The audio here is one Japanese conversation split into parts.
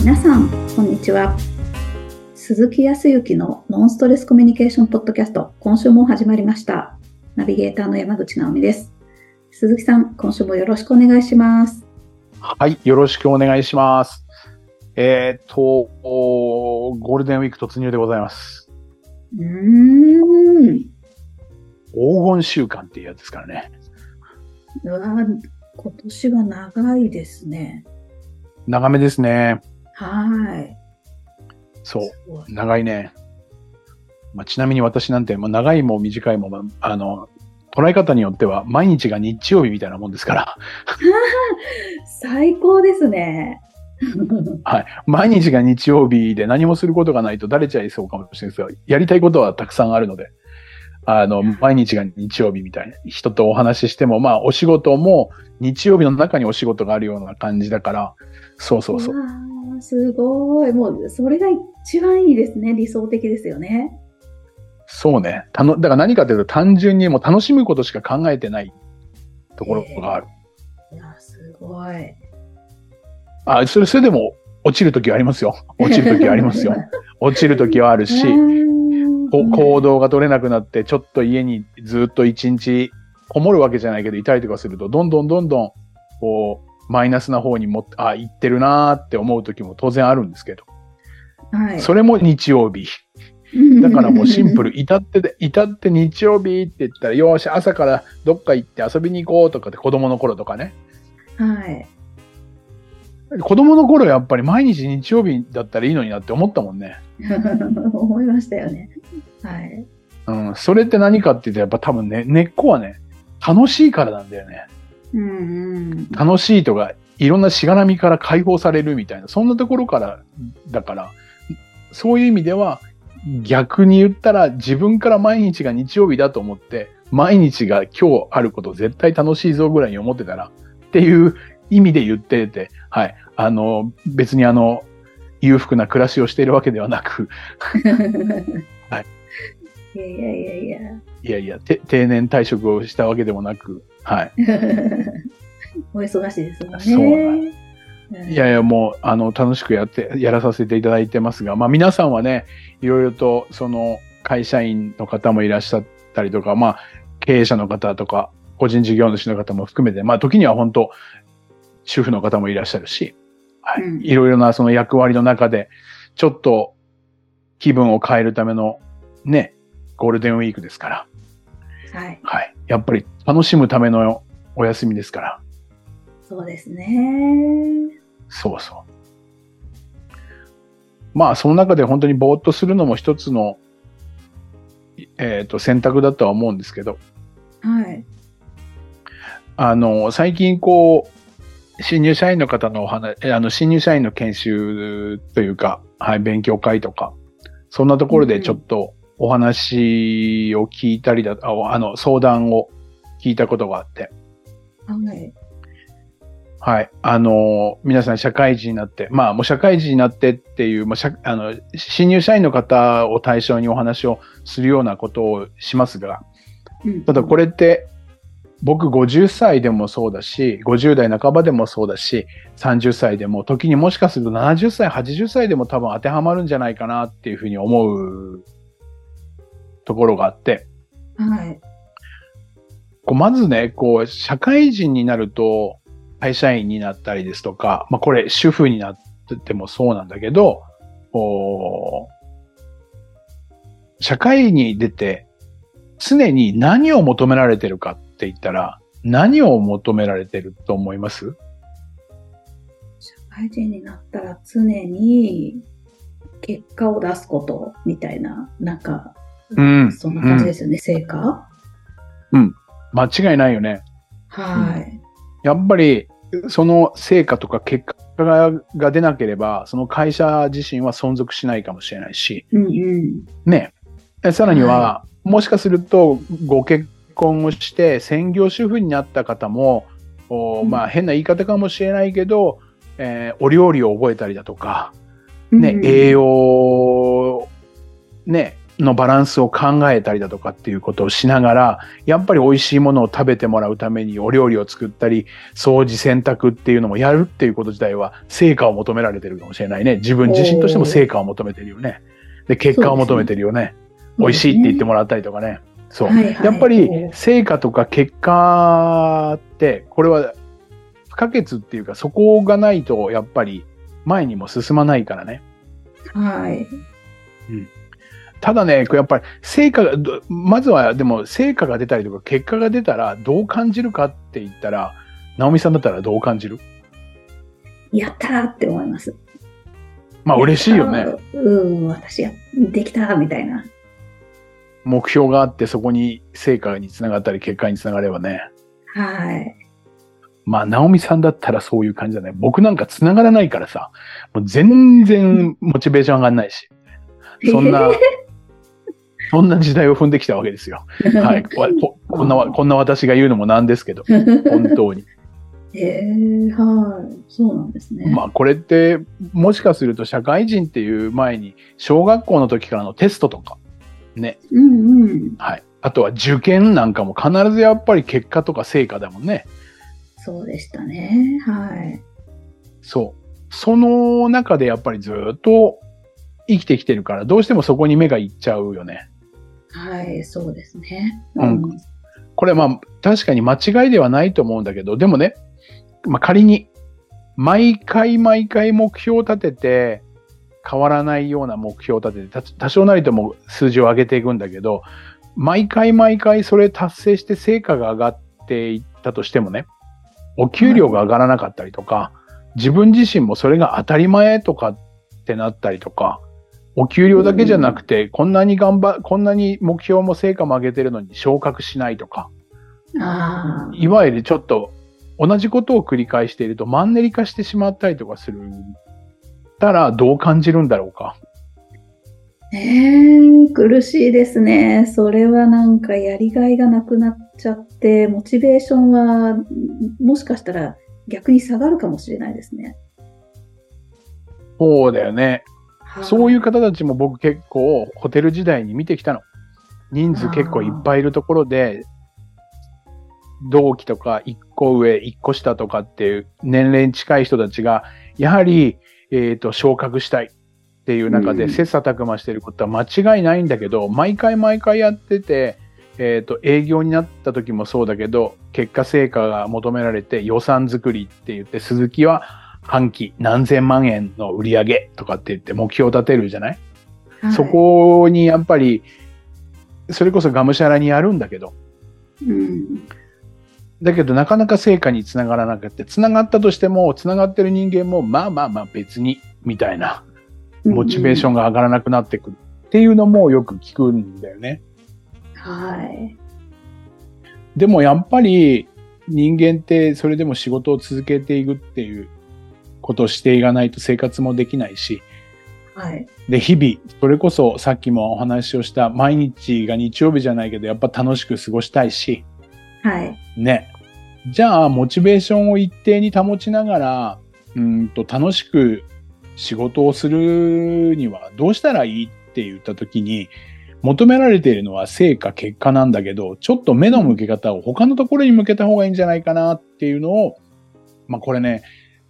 皆さん、こんにちは。鈴木康之のノンストレスコミュニケーションポッドキャスト、今週も始まりました。ナビゲーターの山口直美です。鈴木さん、今週もよろしくお願いします。はい、よろしくお願いします。えーっと、おゴールデンウィーク突入でございます。うーん。黄金週間っていうやつですからね。うわ今年は長いですね。長めですね。はい。そう、長いね。まあ、ちなみに私なんて、まあ、長いも短いも、まああの、捉え方によっては毎日が日曜日みたいなもんですから、最高ですね。はい。毎日が日曜日で何もすることがないとだれちゃいそうかもしれないですが、やりたいことはたくさんあるので、あの、毎日が日曜日みたいな人とお話ししても、まあ、お仕事も日曜日の中にお仕事があるような感じだから、そうそうそう。わーすごい。もう、それが一番いいですね。理想的ですよね。そうね。たの、だから何かというと単純にもう楽しむことしか考えてないところがある。いや、すごい。あ、それ、それでも落ちるときはありますよ。落ちるときはありますよ。落ちるときはあるし、こ行動が取れなくなって、ちょっと家にずっと一日こもるわけじゃないけど、いたりとかすると、どんどんどんどん、こう、マイナスな方にも、あ、行ってるなーって思う時も当然あるんですけど、はい。それも日曜日。だからもうシンプル、至ってで、至って日曜日って言ったら、よーし、朝からどっか行って遊びに行こうとかって子供の頃とかね。はい。子供の頃やっぱり毎日日曜日だったらいいのになって思ったもんね。思いましたよね。はい。うん、それって何かって言うと、やっぱ多分ね、根っこはね、楽しいからなんだよね。うんうん。楽しいとか、いろんなしがらみから解放されるみたいな、そんなところから、だから、そういう意味では、逆に言ったら自分から毎日が日曜日だと思って、毎日が今日あること絶対楽しいぞぐらいに思ってたら、っていう意味で言ってて、はい。あの、別にあの、裕福な暮らしをしているわけではなく、は いいやいやいやいや。いやいや、て定年退職をしたわけでもなく、はい。お忙しいですもんね。そういやいや、もう、あの、楽しくやって、やらさせていただいてますが、まあ皆さんはね、いろいろと、その、会社員の方もいらっしゃったりとか、まあ、経営者の方とか、個人事業主の方も含めて、まあ時には本当、主婦の方もいらっしゃるし、はい。うんいろいろなその役割の中で、ちょっと気分を変えるための、ね、ゴールデンウィークですから、はい。はい。やっぱり楽しむためのお休みですから、そうですね。そうそう。まあ、その中で本当にぼーっとするのも一つの、えっ、と、選択だとは思うんですけど、はい。あの、最近こう、新入社員の方のお話、えあの、新入社員の研修というか、はい、勉強会とか、そんなところでちょっとお話を聞いたりだ、ああの、相談を聞いたことがあって、はい。はい。あの、皆さん社会人になって、まあもう社会人になってっていう、まあ、社あの、新入社員の方を対象にお話をするようなことをしますが、うんただこれって、僕50歳でもそうだし、50代半ばでもそうだし、30歳でも、時にもしかすると70歳、80歳でも多分当てはまるんじゃないかなっていうふうに思うところがあって、はい。こうまずね、こう、社会人になると、会社員になったりですとか、まあこれ主婦になっててもそうなんだけど、こう社会に出て常に何を求められてるかって言ったら、何を求められてると思います？社会人になったら常に結果を出すことみたいな、なんか、うん。そんな感じですよね、成果？間違いないよね。はい。やっぱり、その成果とか結果がが出なければ、その会社自身は存続しないかもしれないし、うんうん。ね。えさらには、はもしかすると、ご結婚をして専業主婦になった方も、おうん。まあ変な言い方かもしれないけど、えーお料理を覚えたりだとか、ね、うん。栄養、ね、のバランスを考えたりだとかっていうことをしながら、やっぱり美味しいものを食べてもらうためにお料理を作ったり、掃除洗濯っていうのもやるっていうこと自体は成果を求められてるかもしれないね。自分自身としても成果を求めてるよね。で、結果を求めてるよね。ね美味しいって言ってもらったりとかね。そう。はいはい、やっぱり成果とか結果って、これは不可欠っていうか、そこがないとやっぱり前にも進まないからね。はい。うん。ただね、やっぱり成果が、まずはでも成果が出たりとか結果が出たらどう感じるかって言ったら、直美さんだったらどう感じる？やったーって思います。まあ嬉しいよね。うん、私や、できたみたいな。目標があってそこに成果につながったり結果につながればね。はい。まあ、直美さんだったらそういう感じだね。僕なんかつながらないからさ、もう全然 モチベーション上がんないし。そんな、そんな時代を踏んできたわけですよ。はい。ここんな、こんな私が言うのもなんですけど、本当に。ええー、はい。そうなんですね。まあ、これって、もしかすると社会人っていう前に、小学校の時からのテストとか、ね。うんうん。はい。あとは受験なんかも必ずやっぱり結果とか成果だもんね。そうでしたね。はい。そう。その中でやっぱりずっと生きてきてるから、どうしてもそこに目がいっちゃうよね。はい、そうですね。うん。これまあ、確かに間違いではないと思うんだけど、でもね、まあ仮に、毎回毎回目標を立てて、変わらないような目標を立てて、多少なりとも数字を上げていくんだけど、毎回毎回それ達成して成果が上がっていったとしてもね、お給料が上がらなかったりとか、自分自身もそれが当たり前とかってなったりとか、お給料だけじゃなくて、こんなに頑張、こんなに目標も成果も上げてるのに昇格しないとか、いわゆるちょっと同じことを繰り返しているとマンネリ化してしまったりとかするたらどう感じるんだろうか。えー、苦しいですね。それはなんかやりがいがなくなっちゃって、モチベーションはもしかしたら逆に下がるかもしれないですね。そうだよね。そういう方たちも僕結構ホテル時代に見てきたの。人数結構いっぱいいるところで、同期とか1個上、1個下とかっていう年齢に近い人たちが、やはり、えっ、ー、と、昇格したいっていう中で切磋琢磨してることは間違いないんだけど、うん、毎回毎回やってて、えっ、ー、と、営業になった時もそうだけど、結果成果が求められて予算作りって言って、鈴木は半期何千万円の売り上げとかって言って目標を立てるじゃない、はい、そこにやっぱり、それこそがむしゃらにやるんだけど、うん、だけどなかなか成果につながらなくて、つながったとしても、つながってる人間も、まあまあまあ別に、みたいな、モチベーションが上がらなくなってくる。っていうのもよく聞くんだよね。はい。でもやっぱり人間ってそれでも仕事を続けていくっていうことをしていかないと生活もできないし、はい。で、日々、それこそさっきもお話をした毎日が日曜日じゃないけど、やっぱ楽しく過ごしたいし、はい。ね。じゃあ、モチベーションを一定に保ちながら、うんと楽しく仕事をするにはどうしたらいいって言った時に、求められているのは成果、結果なんだけど、ちょっと目の向け方を他のところに向けた方がいいんじゃないかなっていうのを、まあこれね、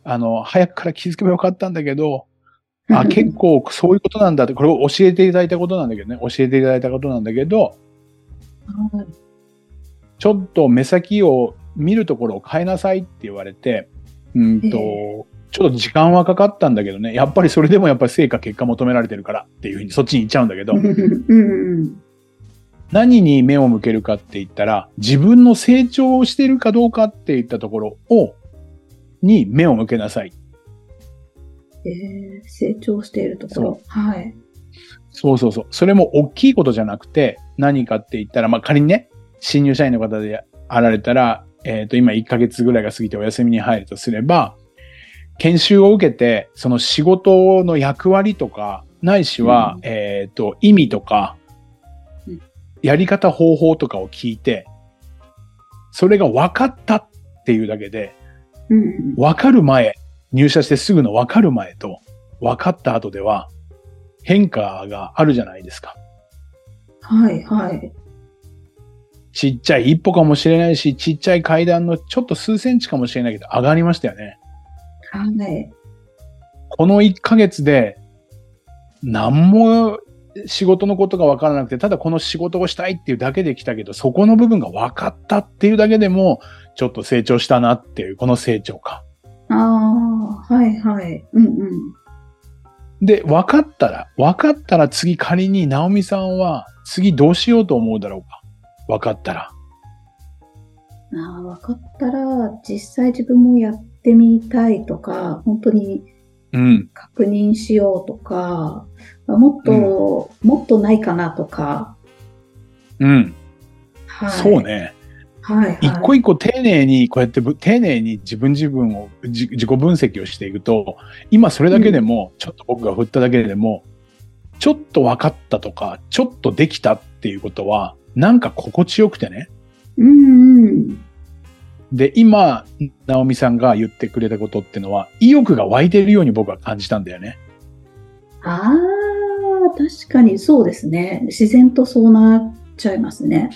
あの、早くから気づけばよかったんだけど、あ、結構そういうことなんだって、これを教えていただいたことなんだけどね、教えていただいたことなんだけど、ちょっと目先を見るところを変えなさいって言われて、うんと、ちょっと時間はかかったんだけどね、やっぱりそれでもやっぱり成果結果求められてるからっていうふうにそっちに行っちゃうんだけど、何に目を向けるかって言ったら、自分の成長をしているかどうかって言ったところをに目を向けなさい。えー、成長しているところ。はい。そうそうそう。それも大きいことじゃなくて、何かって言ったら、まあ、仮にね、新入社員の方であられたら、えっ、ー、と、今1ヶ月ぐらいが過ぎてお休みに入るとすれば、研修を受けて、その仕事の役割とか、ないしは、うん、えっ、ー、と、意味とか、やり方方法とかを聞いて、それが分かったっていうだけで、わかる前、入社してすぐのわかる前と、分かった後では変化があるじゃないですか。はい、はい。ちっちゃい一歩かもしれないし、ちっちゃい階段のちょっと数センチかもしれないけど、上がりましたよね。はい。この1ヶ月で、何も仕事のことが分からなくて、ただこの仕事をしたいっていうだけで来たけど、そこの部分が分かったっていうだけでも、ちょっと成長したなっていう、この成長感。ああ、はい、はい。うん、うん。で、分かったら、分かったら次仮に直美さんは次どうしようと思うだろうか？分かったら。ああ、分かったら、実際自分もやってみたいとか、本当にうん。確認しようとか、もっと、もっとないかなとか、うん。はい。そう。ね。はい、はい。一個一個丁寧に、こうやってぶ丁寧に自分自分を、じ自己分析をしていくと、今それだけでも、ちょっと僕が振っただけでも、ちょっと分かったとか、ちょっとできたっていうことは、なんか心地よくてね。うん、うん。で、今、直美さんが言ってくれたことってのは、意欲が湧いてるように僕は感じたんだよね。ああ、確かにそうですね。自然とそうなっちゃいますね。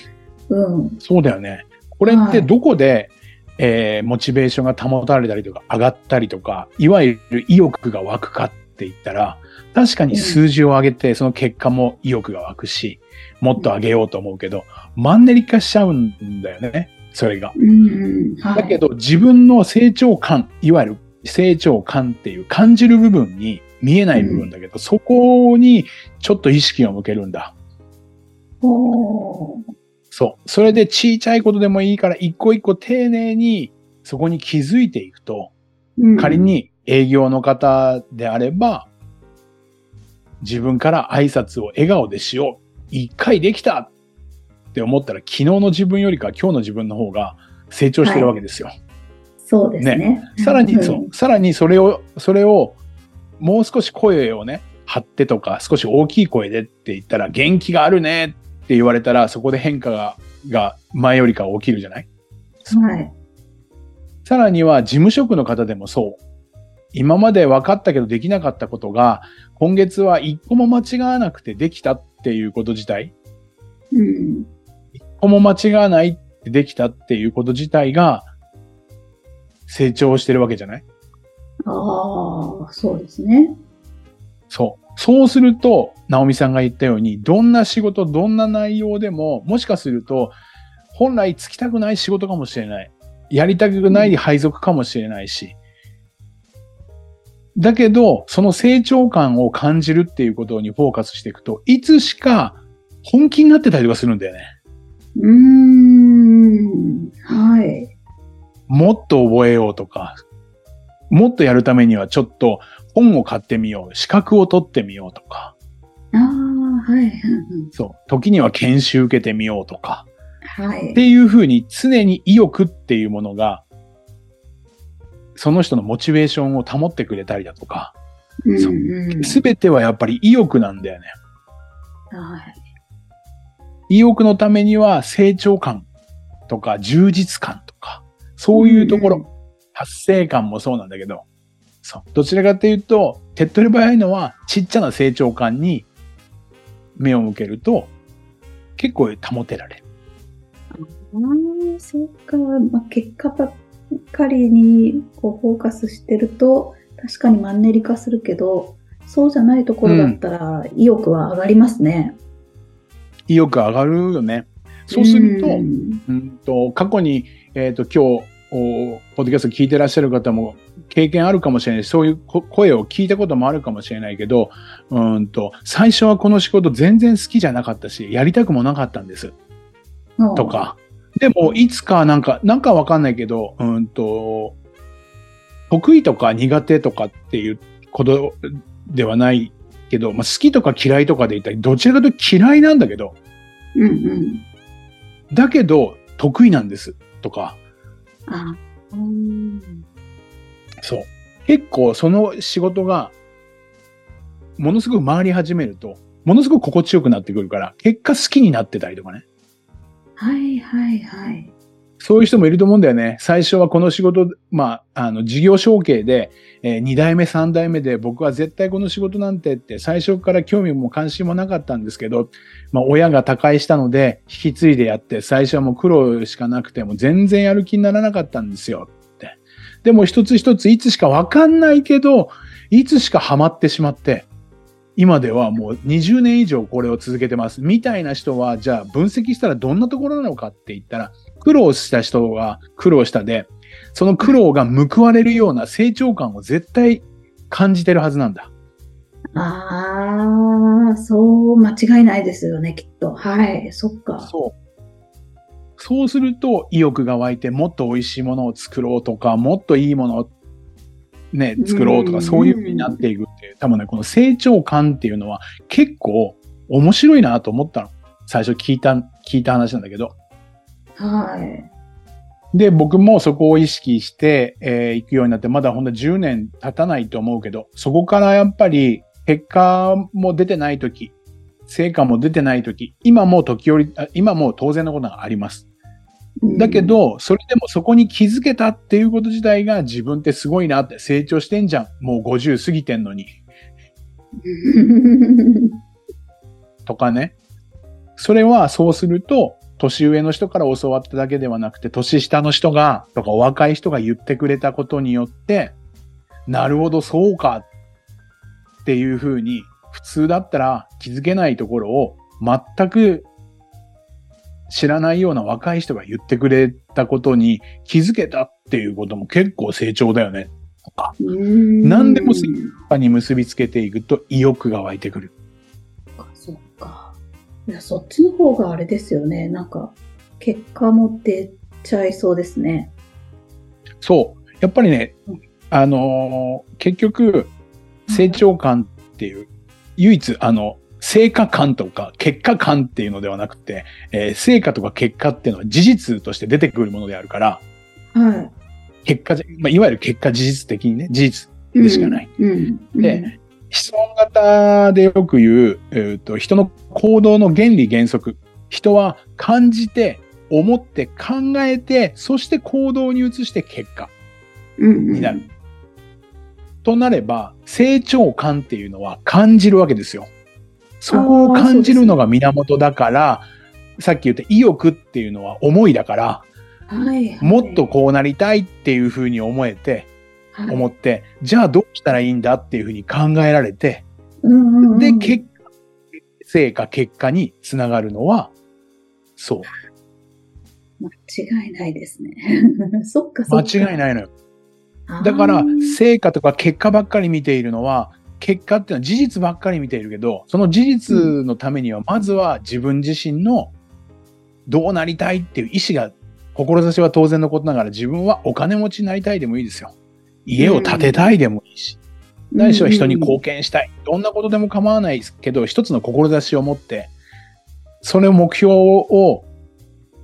うん。そうだよね。これってどこで、えーモチベーションが保たれたりとか上がったりとか、いわゆる意欲が湧くかって言ったら、確かに数字を上げて、その結果も意欲が湧くし、もっと上げようと思うけど、マンネリ化しちゃうんだよね。それが。うん、うん。はい。だけど自分の成長感、いわゆる成長感っていう感じる部分に見えない部分だけど、そこにちょっと意識を向けるんだ。そう。それで小さいことでもいいから一個一個丁寧にそこに気づいていくと、うん仮に営業の方であれば、自分から挨拶を笑顔でしよう。一回できたって思ったら昨日の自分よりか今日の自分の方が成長してるわけですよ。そうですね。さらに、うんそう、さらにそれを、それを、もう少し声をね、張ってとか、少し大きい声でって言ったら、元気があるねって言われたら、そこで変化が、が前よりかは起きるじゃない？はい。さらには、事務職の方でもそう。今まで分かったけどできなかったことが、今月は一個も間違わなくてできたっていうこと自体、うん。一個も間違わないってできたっていうこと自体が、成長してるわけじゃない？ああ、そうですね。そう。そうすると、直美さんが言ったように、どんな仕事、どんな内容でも、もしかすると、本来つきたくない仕事かもしれない。やりたくない配属かもしれないし。だけど、その成長感を感じるっていうことにフォーカスしていくと、いつしか本気になってたりとかするんだよね。うーん。はい。もっと覚えようとか、もっとやるためにはちょっと本を買ってみよう、資格を取ってみようとか、ああ、はい。うんそう、時には研修受けてみようとか、はいっ。ていうふうに常に意欲っていうものが、その人のモチベーションを保ってくれたりだとか、うんそううんすべてはやっぱり意欲なんだよね。はい。意欲のためには成長感とか充実感とか、そういうところ、うん達成感もそうなんだけど。どちらかっていうと、手っ取り早いのはちっちゃな成長感に目を向けると、結構保てられる。ああ、そうか。まあ、結果ばっかりにこうフォーカスしてると、確かにマンネリ化するけど、そうじゃないところだったら意欲は上がりますね。意欲上がるよね。そうすると、んうんと、過去に、えっ、と、今日、おポッドキャスト聞いてらっしゃる方も経験あるかもしれない。そういうこ声を聞いたこともあるかもしれないけど、うんと、最初はこの仕事全然好きじゃなかったし、やりたくもなかったんです。と。か。でも、いつかなんか、なんかわかんないけど、うんと、得意とか苦手とかっていうことではないけど、まあ、好きとか嫌いとかで言ったら、どちらかというと嫌いなんだけど、うんうん。だけど得意なんです。とか、あうんそう。結構その仕事が、ものすごく回り始めると、ものすごく心地よくなってくるから、結果好きになってたりとかね。はいはいはい。そういう人もいると思うんだよね。最初はこの仕事、まあ、あの、事業承継で、えー、2代目、3代目で僕は絶対この仕事なんてって最初から興味も関心もなかったんですけど、まあ、親が他界したので引き継いでやって、最初はもう苦労しかなくても全然やる気にならなかったんですよ。でも一つ一ついつしかわかんないけど、いつしかハマってしまって、今ではもう20年以上これを続けてます。みたいな人は、じゃあ分析したらどんなところなのかって言ったら、苦労した人が苦労したで、その苦労が報われるような成長感を絶対感じてるはずなんだ。ああ、そう、間違いないですよね、きっと。はい、そっか。そう。そうすると意欲が湧いてもっと美味しいものを作ろうとか、もっといいものをね、作ろうとか、そういう風になっていくっていう、多分ね、この成長感っていうのは結構面白いなと思ったの。最初聞いた、聞いた話なんだけど。はい。で、僕もそこを意識して、えー、行くようになって、まだほんと10年経たないと思うけど、そこからやっぱり結果も出てない時、成果も出てない時、今も時折、今も当然のことがあります。だけど、それでもそこに気づけたっていうこと自体が自分ってすごいなって成長してんじゃん。もう50過ぎてんのに。とかね。それはそうすると、年上の人から教わっただけではなくて、年下の人が、とかお若い人が言ってくれたことによって、なるほど、そうかっていうふうに、普通だったら気づけないところを全く知らないような若い人が言ってくれたことに気づけたっていうことも結構成長だよね。とか。何でも成果に結びつけていくと意欲が湧いてくる。そっか。いや、そっちの方があれですよね。なんか、結果も出ちゃいそうですね。そう。やっぱりね、あのー、結局、成長感っていう、唯一、あの、成果感とか結果感っていうのではなくて、えー、成果とか結果っていうのは事実として出てくるものであるから、はい。結果、まあ、いわゆる結果事実的にね、事実でしかない。うん、うん、で、質問型でよく言う、えーと、人の行動の原理原則。人は感じて、思って考えて、そして行動に移して結果になる。うんうん、となれば、成長感っていうのは感じるわけですよ。そこを感じるのが源だから、さっき言った意欲っていうのは思いだから、はいはい、もっとこうなりたいっていうふうに思えて、はい、思って、じゃあどうしたらいいんだっていうふうに考えられて、うんうんうん、で、結果、成果、結果につながるのは、そう。間違いないですね。そっかそっか。間違いないのよ。だから、成果とか結果ばっかり見ているのは、結果っていうのは事実ばっかり見ているけど、その事実のためには、まずは自分自身のどうなりたいっていう意思が、志は当然のことながら自分はお金持ちになりたいでもいいですよ。家を建てたいでもいいし。ないしは人に貢献したい。どんなことでも構わないですけど、一つの志を持って、それを目標を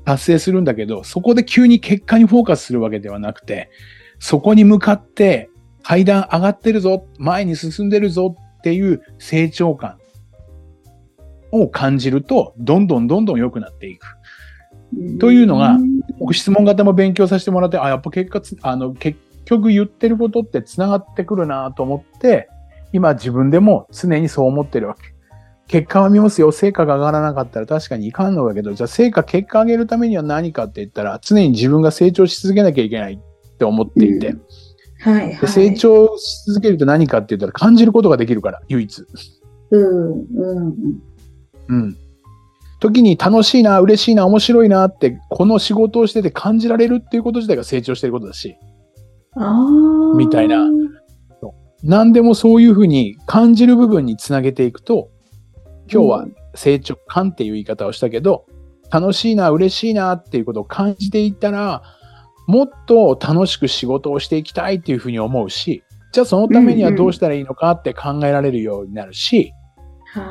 達成するんだけど、そこで急に結果にフォーカスするわけではなくて、そこに向かって階段上がってるぞ、前に進んでるぞっていう成長感を感じると、どんどんどんどん良くなっていく。というのが、僕質問型も勉強させてもらって、あ、やっぱ結果あの、結局言ってることって繋がってくるなと思って、今自分でも常にそう思ってるわけ。結果は見ますよ。成果が上がらなかったら確かにいかんのだけど、じゃあ成果、結果上げるためには何かって言ったら、常に自分が成長し続けなきゃいけないって思っていて。うんはいはい、成長し続けると何かって言ったら感じることができるから、唯一。うん、うん。うん。時に楽しいな、嬉しいな、面白いなって、この仕事をしてて感じられるっていうこと自体が成長してることだし。あみたいな。何でもそういうふうに感じる部分につなげていくと、今日は成長感っていう言い方をしたけど、楽しいな、嬉しいなっていうことを感じていったら、もっと楽しく仕事をしていきたいっていうふうに思うし、じゃあそのためにはどうしたらいいのかって考えられるようになるし、うんうん、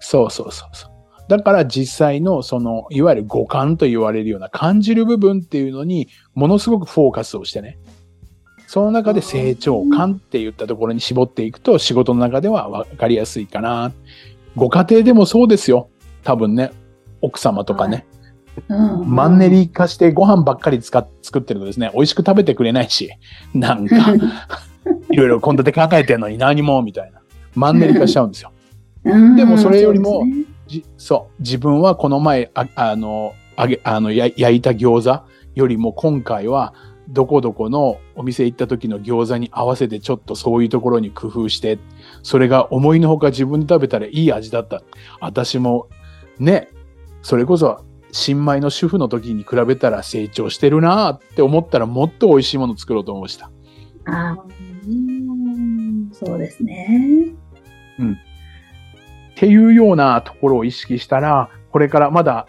そうそうそうそう。だから実際のその、いわゆる五感と言われるような感じる部分っていうのにものすごくフォーカスをしてね。その中で成長感って言ったところに絞っていくと仕事の中では分かりやすいかな。ご家庭でもそうですよ。多分ね。奥様とかね。はいうんマンネリ化してご飯ばっかり使っ作ってるとですね、美味しく食べてくれないし、なんか、いろいろ献立考えてんのに何も、みたいな。マンネリ化しちゃうんですよ。うんでもそれよりもそうね。自分はこの前、ああの、揚げ、あの、や焼いた餃子よりも今回は、どこどこのお店行った時の餃子に合わせてちょっとそういうところに工夫して、それが思いのほか自分で食べたらいい味だった。私も、ね、それこそ新米の主婦の時に比べたら成長してるなーって思ったらもっと美味しいもの作ろうと思いました。あーうんそうですね。っていうようなところを意識したら、これからまだ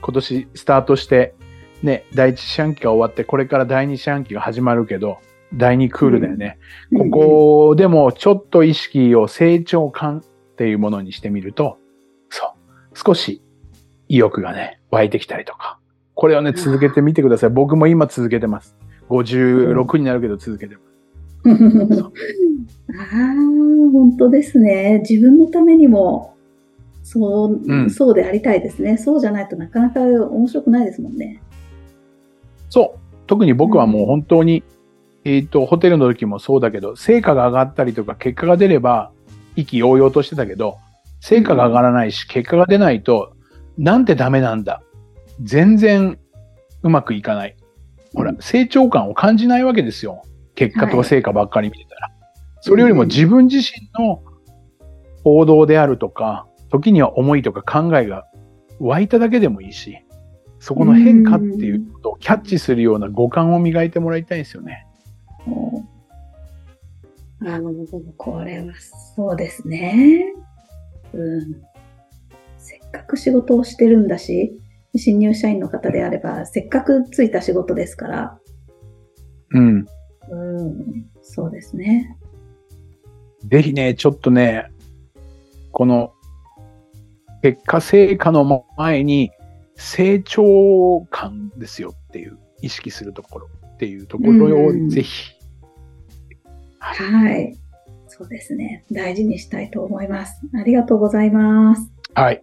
今年スタートして、ね、第一四半期が終わって、これから第二四半期が始まるけど、第二クールだよね。ここでもちょっと意識を成長感っていうものにしてみると、そう、少し意欲がね、湧いてきたりとか。これをね、続けてみてください。僕も今続けてます。56になるけど続けてます。ああ、本当ですね。自分のためにも、そう、うんそうでありたいですね。そうじゃないとなかなか面白くないですもんね。そう。特に僕はもう本当に、えっ、と、ホテルの時もそうだけど、成果が上がったりとか、結果が出れば、意気揚々としてたけど、成果が上がらないし、結果が出ないと、なんてダメなんだ？全然うまくいかない。ほら、成長感を感じないわけですよ。結果と成果ばっかり見てたら。それよりも自分自身の行動であるとか、時には思いとか考えが湧いただけでもいいし、そこの変化っていうことをキャッチするような五感を磨いてもらいたいんですよね。あの、これはそうですね。うん。く仕事をしてるんだし、新入社員の方であれば、せっかくついた仕事ですから、うん。うん、そうですね。ぜひね、ちょっとね、この結果成果の前に成長感ですよっていう意識するところっていうところをうんぜひ。はい。そうですね。大事にしたいと思います。ありがとうございます。はい。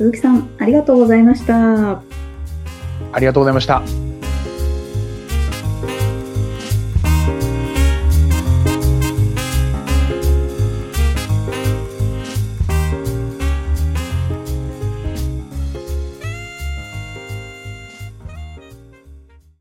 鈴木さん、ありがとうございました。ありがとうございました。